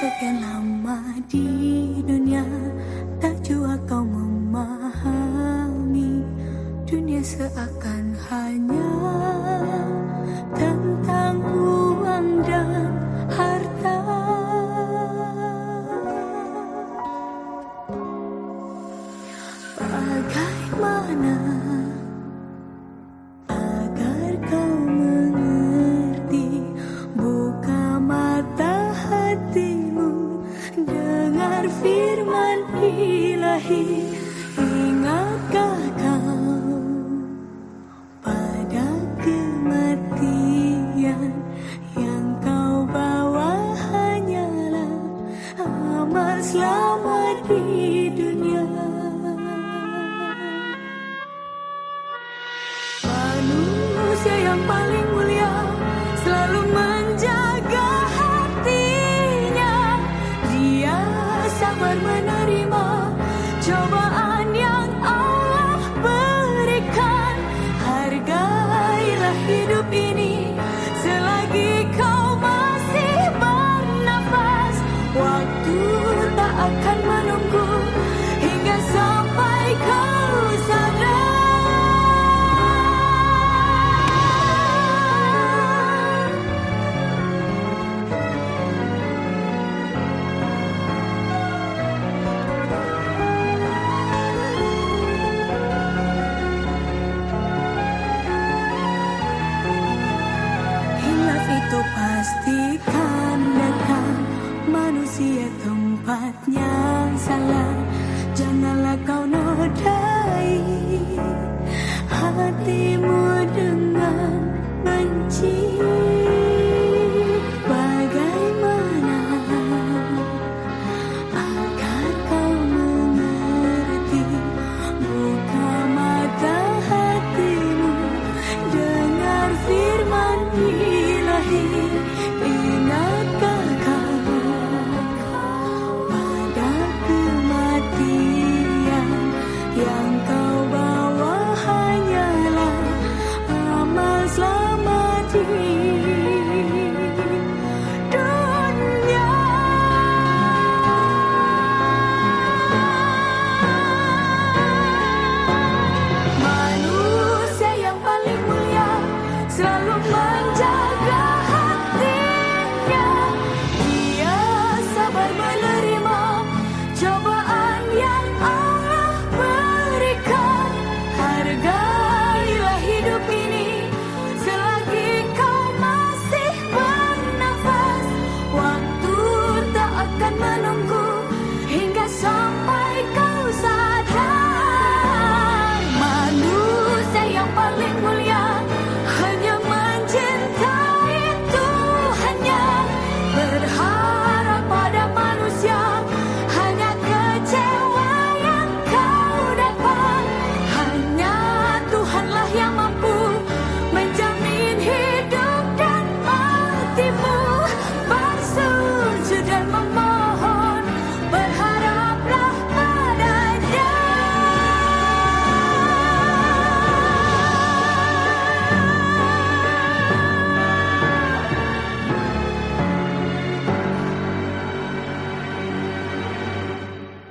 sekian lama di dunia Tak jua kau memahami Dunia seakan hanya Dengar firman ilahi. Ingatkah kau Pada kematian Yang kau bawa hanyalah Amal selamat di dunia? Manusia yang paling pastikan datang Manusia tempatnya salah. Janganlah kau nodai Hatimu